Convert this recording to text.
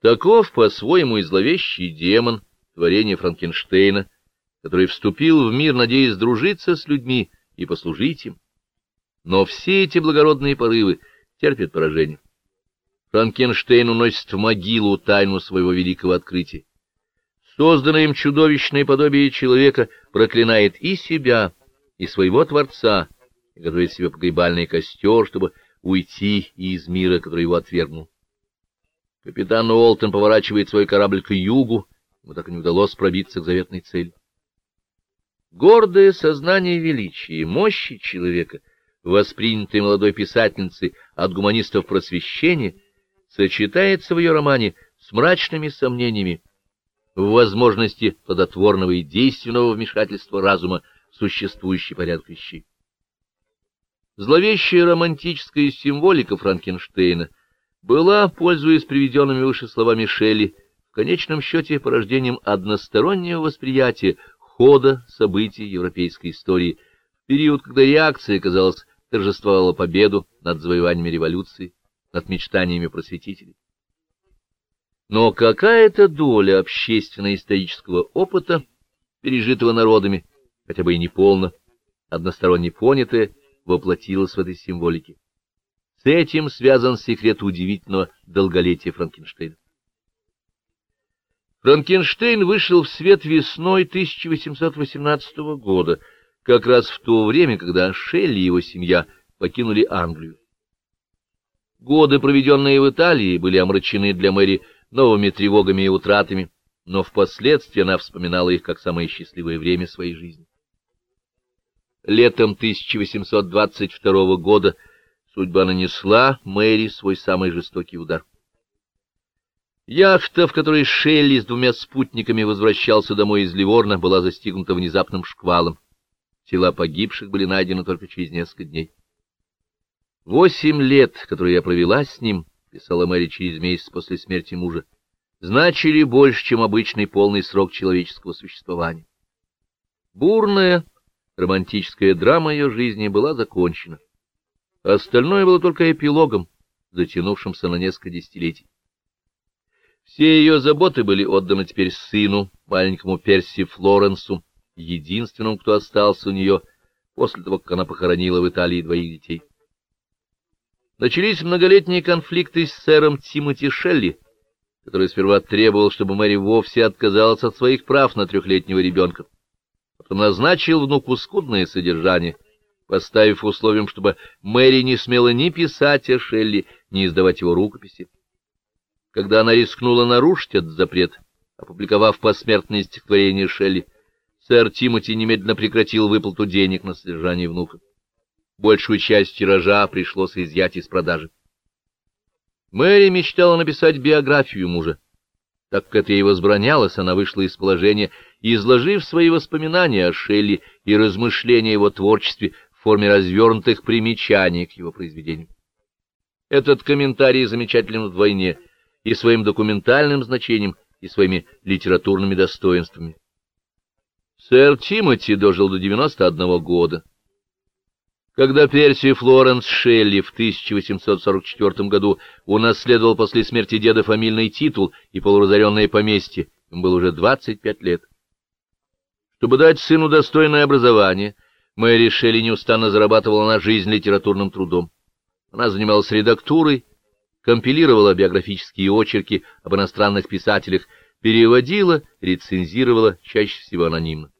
Таков по-своему и зловещий демон, творение Франкенштейна, который вступил в мир, надеясь дружиться с людьми и послужить им. Но все эти благородные порывы терпят поражение. Франкенштейн уносит в могилу тайну своего великого открытия. Созданное им чудовищное подобие человека проклинает и себя, и своего Творца, и готовит себе погребальный костер, чтобы уйти из мира, который его отвергнул. Капитан Уолтон поворачивает свой корабль к югу, ему так и не удалось пробиться к заветной цели. Гордое сознание величия и мощи человека, воспринятое молодой писательницей от гуманистов просвещения, сочетается в ее романе с мрачными сомнениями в возможности плодотворного и действенного вмешательства разума в существующий порядок вещей. Зловещая романтическая символика Франкенштейна была, пользуясь приведенными выше словами Шелли, в конечном счете порождением одностороннего восприятия хода событий европейской истории в период, когда реакция, казалось, торжествовала победу над завоеваниями революции, над мечтаниями просветителей. Но какая-то доля общественно-исторического опыта, пережитого народами, хотя бы и неполно, односторонне понятая, воплотилась в этой символике. С этим связан секрет удивительного долголетия Франкенштейна. Франкенштейн вышел в свет весной 1818 года, как раз в то время, когда Шелли и его семья покинули Англию. Годы, проведенные в Италии, были омрачены для Мэри новыми тревогами и утратами, но впоследствии она вспоминала их как самое счастливое время своей жизни. Летом 1822 года судьба нанесла Мэри свой самый жестокий удар. Яхта, в которой Шелли с двумя спутниками возвращался домой из Ливорна, была застигнута внезапным шквалом. Тела погибших были найдены только через несколько дней. «Восемь лет, которые я провела с ним», — писала Мэри через месяц после смерти мужа, — значили больше, чем обычный полный срок человеческого существования. Бурная, романтическая драма ее жизни была закончена. Остальное было только эпилогом, затянувшимся на несколько десятилетий. Все ее заботы были отданы теперь сыну, маленькому Перси Флоренсу, единственному, кто остался у нее после того, как она похоронила в Италии двоих детей. Начались многолетние конфликты с сэром Тимоти Шелли, который сперва требовал, чтобы Мэри вовсе отказалась от своих прав на трехлетнего ребенка. Потом назначил внуку скудное содержание, поставив условием, чтобы Мэри не смела ни писать о Шелли, ни издавать его рукописи. Когда она рискнула нарушить этот запрет, опубликовав посмертное стихотворение Шелли, сэр Тимоти немедленно прекратил выплату денег на содержание внука. Большую часть тиража пришлось изъять из продажи. Мэри мечтала написать биографию мужа. Так как это ей возбранялось, она вышла из положения, изложив свои воспоминания о Шелли и размышления о его творчестве в форме развернутых примечаний к его произведениям. Этот комментарий замечателен вдвойне и своим документальным значением, и своими литературными достоинствами. Сэр Тимоти дожил до 91 года. Когда Перси Флоренс Шелли в 1844 году унаследовал после смерти деда фамильный титул и полуразоренное поместье, ему было уже 25 лет. Чтобы дать сыну достойное образование, Мэри Шелли неустанно зарабатывала на жизнь литературным трудом. Она занималась редактурой, компилировала биографические очерки об иностранных писателях, переводила, рецензировала, чаще всего анонимно.